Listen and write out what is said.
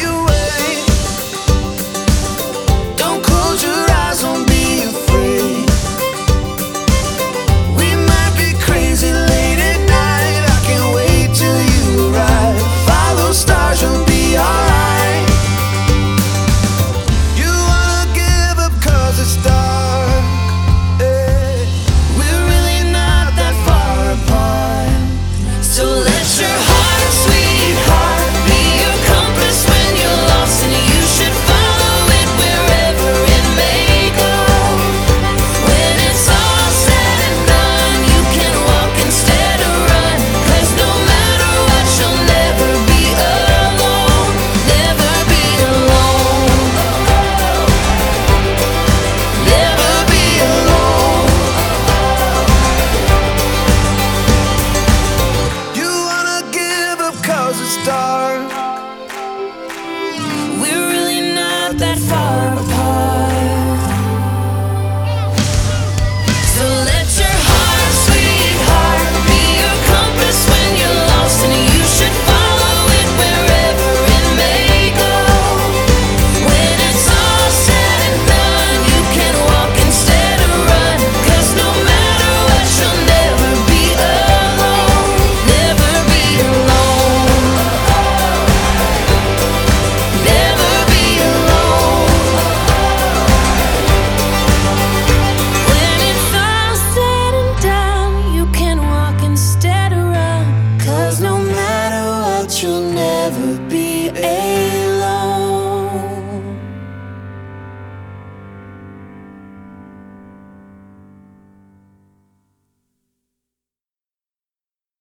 you away We're really not that.